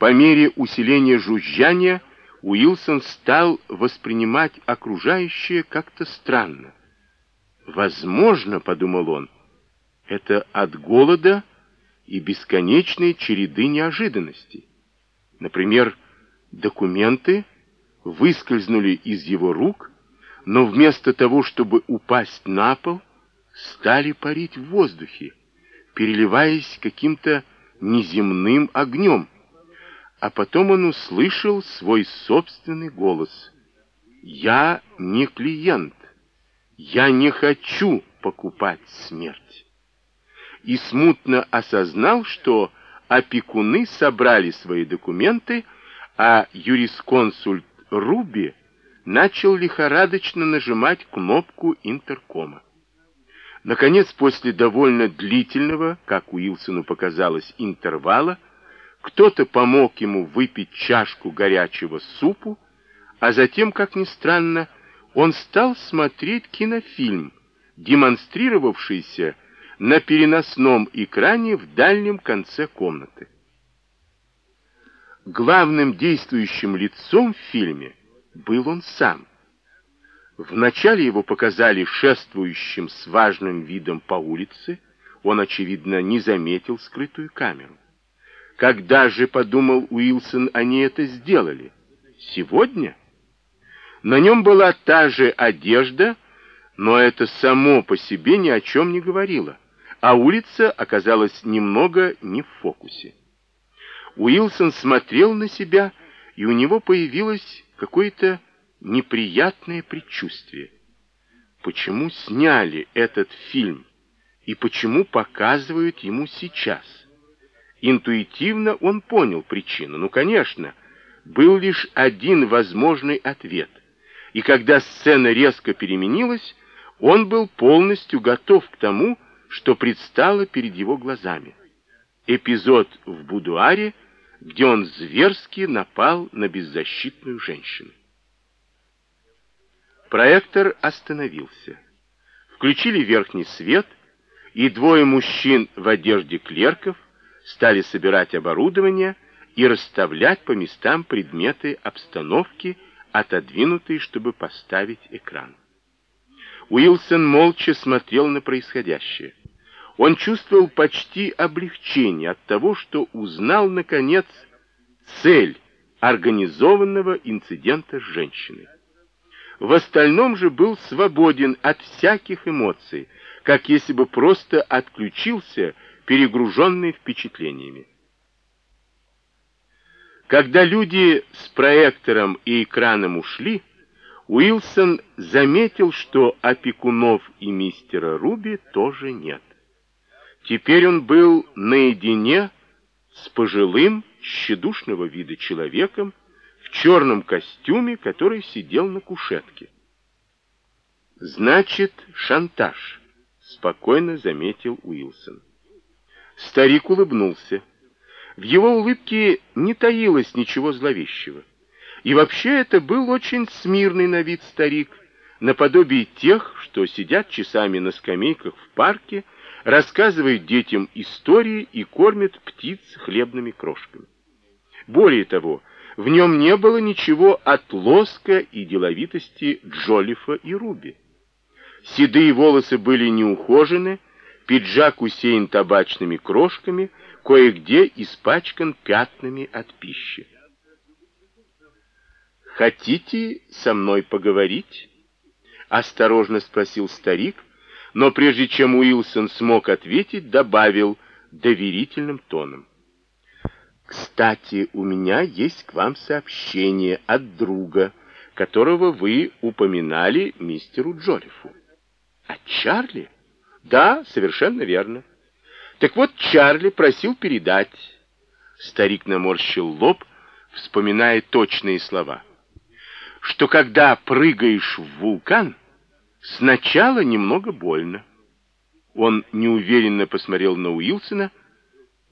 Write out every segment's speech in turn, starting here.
По мере усиления жужжания Уилсон стал воспринимать окружающее как-то странно. «Возможно, — подумал он, — это от голода и бесконечной череды неожиданностей. Например, документы выскользнули из его рук, но вместо того, чтобы упасть на пол, стали парить в воздухе, переливаясь каким-то неземным огнем. А потом он услышал свой собственный голос. «Я не клиент. Я не хочу покупать смерть». И смутно осознал, что опекуны собрали свои документы, а юрисконсульт Руби начал лихорадочно нажимать кнопку интеркома. Наконец, после довольно длительного, как Уилсону показалось, интервала, кто-то помог ему выпить чашку горячего супу, а затем, как ни странно, он стал смотреть кинофильм, демонстрировавшийся на переносном экране в дальнем конце комнаты. Главным действующим лицом в фильме был он сам. Вначале его показали шествующим с важным видом по улице, он, очевидно, не заметил скрытую камеру. Когда же, подумал Уилсон, они это сделали? Сегодня? На нем была та же одежда, но это само по себе ни о чем не говорило, а улица оказалась немного не в фокусе. Уилсон смотрел на себя, и у него появилось какое-то неприятное предчувствие. Почему сняли этот фильм и почему показывают ему сейчас? Интуитивно он понял причину. Ну, конечно, был лишь один возможный ответ. И когда сцена резко переменилась, он был полностью готов к тому, что предстало перед его глазами. Эпизод в будуаре, где он зверски напал на беззащитную женщину. Проектор остановился. Включили верхний свет, и двое мужчин в одежде клерков стали собирать оборудование и расставлять по местам предметы обстановки, отодвинутые, чтобы поставить экран. Уилсон молча смотрел на происходящее. Он чувствовал почти облегчение от того, что узнал, наконец, цель организованного инцидента с женщиной. В остальном же был свободен от всяких эмоций, как если бы просто отключился, перегруженный впечатлениями. Когда люди с проектором и экраном ушли, Уилсон заметил, что опекунов и мистера Руби тоже нет. Теперь он был наедине с пожилым, тщедушного вида человеком, в черном костюме, который сидел на кушетке. «Значит, шантаж», — спокойно заметил Уилсон. Старик улыбнулся. В его улыбке не таилось ничего зловещего. И вообще это был очень смирный на вид старик, наподобие тех, что сидят часами на скамейках в парке, рассказывают детям истории и кормят птиц хлебными крошками. Более того, в нем не было ничего от лоска и деловитости Джолифа и Руби. Седые волосы были неухожены, пиджак усеян табачными крошками, кое-где испачкан пятнами от пищи. «Хотите со мной поговорить?» — осторожно спросил старик, но прежде чем Уилсон смог ответить, добавил доверительным тоном. Кстати, у меня есть к вам сообщение от друга, которого вы упоминали мистеру Джолифу. От Чарли? Да, совершенно верно. Так вот, Чарли просил передать. Старик наморщил лоб, вспоминая точные слова. Что когда прыгаешь в вулкан, сначала немного больно. Он неуверенно посмотрел на Уилсона.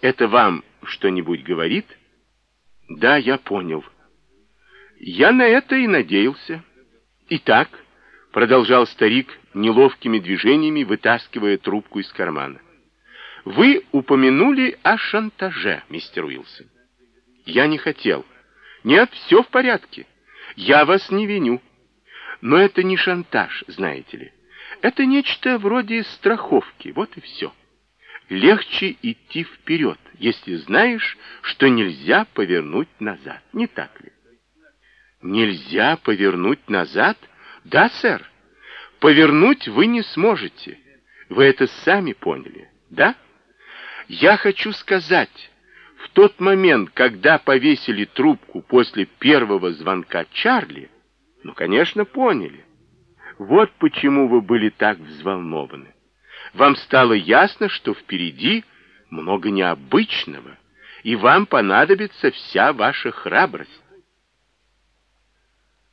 Это вам что-нибудь говорит? Да, я понял. Я на это и надеялся. Итак, продолжал старик неловкими движениями, вытаскивая трубку из кармана. Вы упомянули о шантаже, мистер Уилсон. Я не хотел. Нет, все в порядке. Я вас не виню. Но это не шантаж, знаете ли. Это нечто вроде страховки, вот и все. Легче идти вперед, если знаешь, что нельзя повернуть назад, не так ли? Нельзя повернуть назад? Да, сэр. Повернуть вы не сможете. Вы это сами поняли, да? Я хочу сказать, в тот момент, когда повесили трубку после первого звонка Чарли, ну, конечно, поняли. Вот почему вы были так взволнованы. Вам стало ясно, что впереди много необычного, и вам понадобится вся ваша храбрость.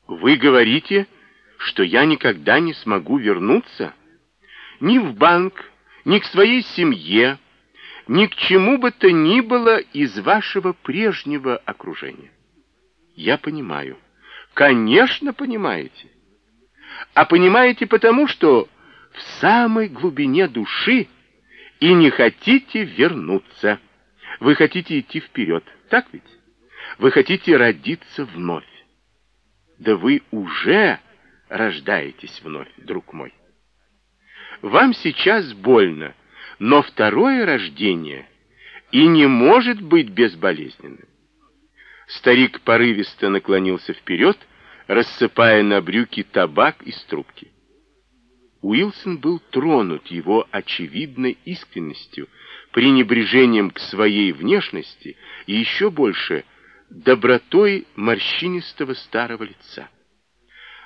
Вы говорите, что я никогда не смогу вернуться? Ни в банк, ни к своей семье, ни к чему бы то ни было из вашего прежнего окружения. Я понимаю. Конечно, понимаете. А понимаете потому, что в самой глубине души и не хотите вернуться. Вы хотите идти вперед, так ведь? Вы хотите родиться вновь. Да вы уже рождаетесь вновь, друг мой. Вам сейчас больно, но второе рождение и не может быть безболезненным. Старик порывисто наклонился вперед, рассыпая на брюки табак из трубки. Уилсон был тронут его очевидной искренностью, пренебрежением к своей внешности и еще больше добротой морщинистого старого лица.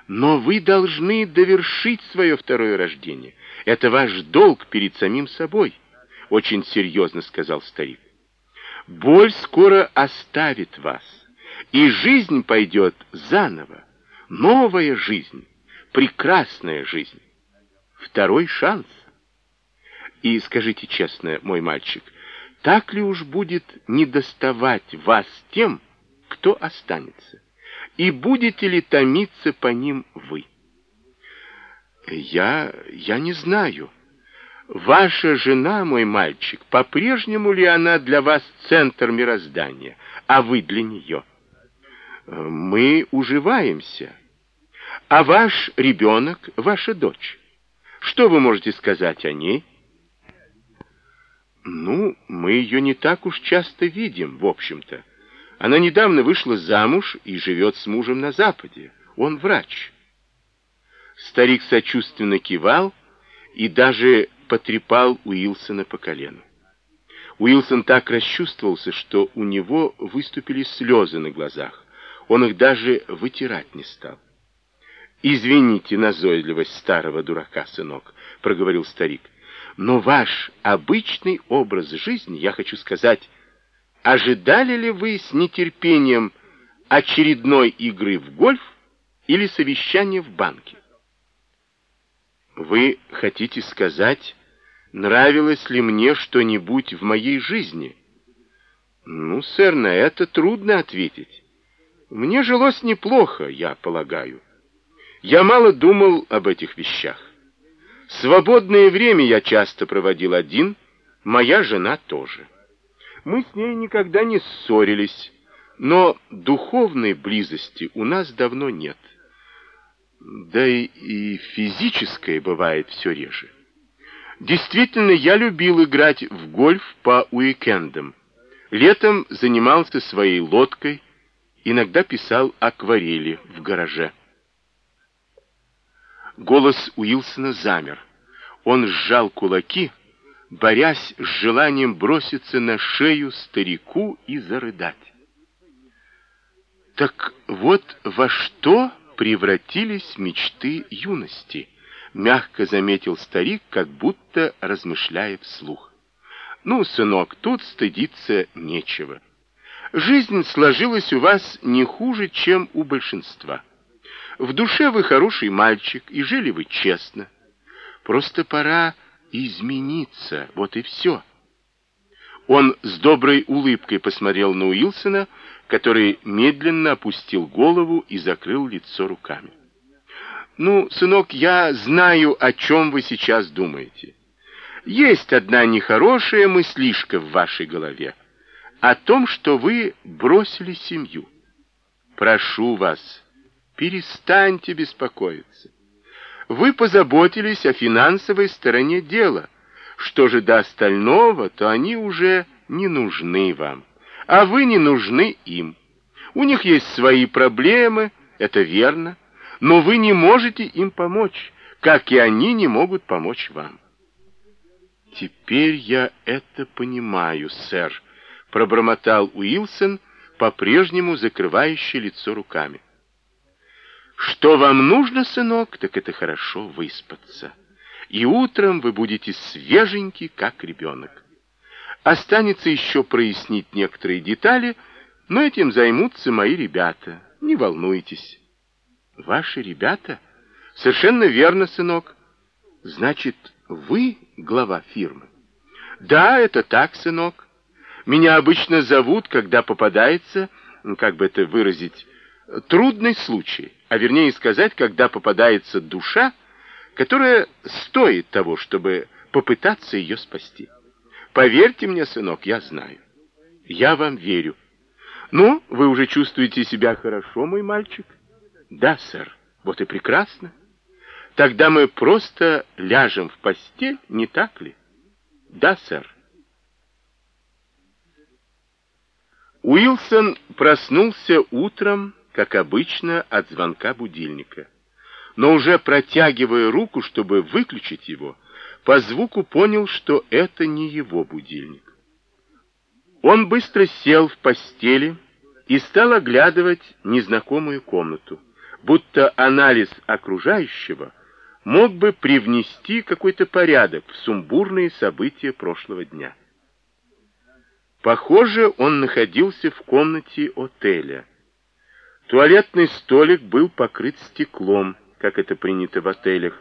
Но вы должны довершить свое второе рождение. Это ваш долг перед самим собой, очень серьезно сказал старик. Боль скоро оставит вас, и жизнь пойдет заново. Новая жизнь, прекрасная жизнь. Второй шанс. И скажите честно, мой мальчик, так ли уж будет недоставать вас тем, кто останется? И будете ли томиться по ним вы? Я... я не знаю. Ваша жена, мой мальчик, по-прежнему ли она для вас центр мироздания, а вы для нее? Мы уживаемся. А ваш ребенок, ваша дочь, что вы можете сказать о ней? Ну, мы ее не так уж часто видим, в общем-то. Она недавно вышла замуж и живет с мужем на Западе. Он врач. Старик сочувственно кивал и даже потрепал Уилсона по колену. Уилсон так расчувствовался, что у него выступили слезы на глазах. Он их даже вытирать не стал. «Извините назойливость старого дурака, сынок», — проговорил старик. «Но ваш обычный образ жизни, я хочу сказать, Ожидали ли вы с нетерпением очередной игры в гольф или совещания в банке? Вы хотите сказать, нравилось ли мне что-нибудь в моей жизни? Ну, сэр, на это трудно ответить. Мне жилось неплохо, я полагаю. Я мало думал об этих вещах. Свободное время я часто проводил один, моя жена тоже. Мы с ней никогда не ссорились, но духовной близости у нас давно нет. Да и, и физическое бывает все реже. Действительно, я любил играть в гольф по уикендам. Летом занимался своей лодкой, иногда писал акварели в гараже. Голос Уилсона замер. Он сжал кулаки, борясь с желанием броситься на шею старику и зарыдать. Так вот во что превратились мечты юности, мягко заметил старик, как будто размышляя вслух. Ну, сынок, тут стыдиться нечего. Жизнь сложилась у вас не хуже, чем у большинства. В душе вы хороший мальчик, и жили вы честно. Просто пора измениться, вот и все. Он с доброй улыбкой посмотрел на Уилсона, который медленно опустил голову и закрыл лицо руками. «Ну, сынок, я знаю, о чем вы сейчас думаете. Есть одна нехорошая мыслишка в вашей голове. о том, что вы бросили семью. Прошу вас, перестаньте беспокоиться. Вы позаботились о финансовой стороне дела. Что же до остального, то они уже не нужны вам, а вы не нужны им. У них есть свои проблемы, это верно, но вы не можете им помочь, как и они не могут помочь вам. Теперь я это понимаю, сэр, пробормотал Уилсон, по-прежнему закрывающий лицо руками. Что вам нужно, сынок, так это хорошо выспаться. И утром вы будете свеженький, как ребенок. Останется еще прояснить некоторые детали, но этим займутся мои ребята. Не волнуйтесь. Ваши ребята? Совершенно верно, сынок. Значит, вы глава фирмы? Да, это так, сынок. Меня обычно зовут, когда попадается, как бы это выразить, трудный случай, а вернее сказать, когда попадается душа, которая стоит того, чтобы попытаться ее спасти. Поверьте мне, сынок, я знаю. Я вам верю. Ну, вы уже чувствуете себя хорошо, мой мальчик? Да, сэр. Вот и прекрасно. Тогда мы просто ляжем в постель, не так ли? Да, сэр. Уилсон проснулся утром, как обычно, от звонка будильника. Но уже протягивая руку, чтобы выключить его, по звуку понял, что это не его будильник. Он быстро сел в постели и стал оглядывать незнакомую комнату, будто анализ окружающего мог бы привнести какой-то порядок в сумбурные события прошлого дня. Похоже, он находился в комнате отеля. Туалетный столик был покрыт стеклом, как это принято в отелях,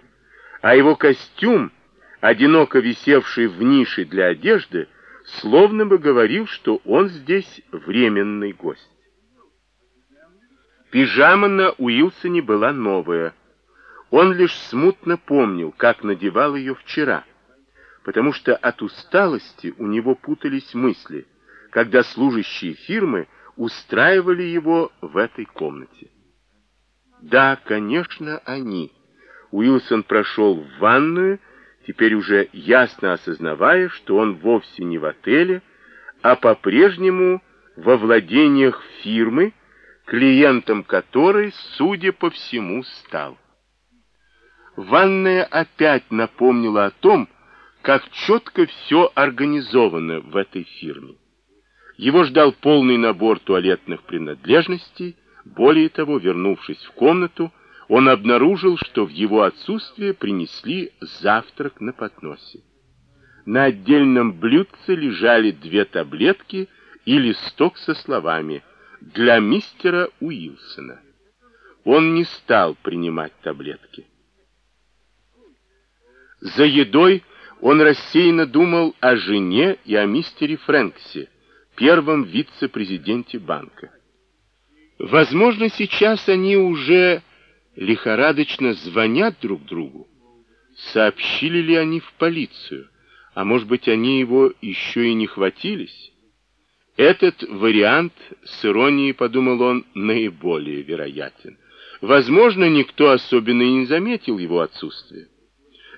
а его костюм одиноко висевший в нише для одежды, словно бы говорил, что он здесь временный гость. Пижама на Уилсоне была новая. Он лишь смутно помнил, как надевал ее вчера, потому что от усталости у него путались мысли, когда служащие фирмы устраивали его в этой комнате. Да, конечно, они. Уилсон прошел в ванную теперь уже ясно осознавая, что он вовсе не в отеле, а по-прежнему во владениях фирмы, клиентом которой, судя по всему, стал. Ванная опять напомнила о том, как четко все организовано в этой фирме. Его ждал полный набор туалетных принадлежностей, более того, вернувшись в комнату, он обнаружил, что в его отсутствие принесли завтрак на подносе. На отдельном блюдце лежали две таблетки и листок со словами «Для мистера Уилсона». Он не стал принимать таблетки. За едой он рассеянно думал о жене и о мистере Фрэнксе, первом вице-президенте банка. Возможно, сейчас они уже лихорадочно звонят друг другу. Сообщили ли они в полицию? А может быть, они его еще и не хватились? Этот вариант, с иронией подумал он, наиболее вероятен. Возможно, никто особенно и не заметил его отсутствие.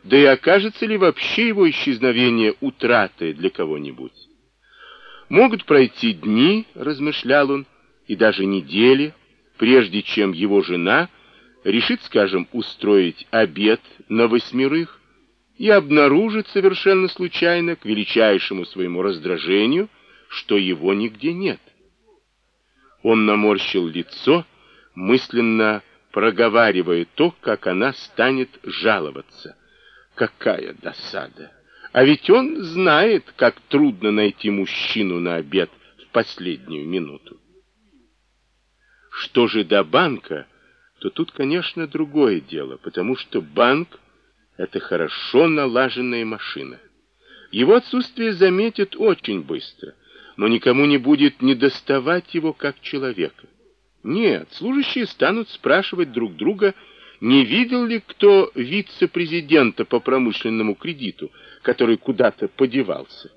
Да и окажется ли вообще его исчезновение утратой для кого-нибудь? Могут пройти дни, размышлял он, и даже недели, прежде чем его жена решит, скажем, устроить обед на восьмерых и обнаружит совершенно случайно, к величайшему своему раздражению, что его нигде нет. Он наморщил лицо, мысленно проговаривая то, как она станет жаловаться. Какая досада! А ведь он знает, как трудно найти мужчину на обед в последнюю минуту. Что же до банка, то тут, конечно, другое дело, потому что банк — это хорошо налаженная машина. Его отсутствие заметят очень быстро, но никому не будет недоставать его как человека. Нет, служащие станут спрашивать друг друга, не видел ли кто вице-президента по промышленному кредиту, который куда-то подевался.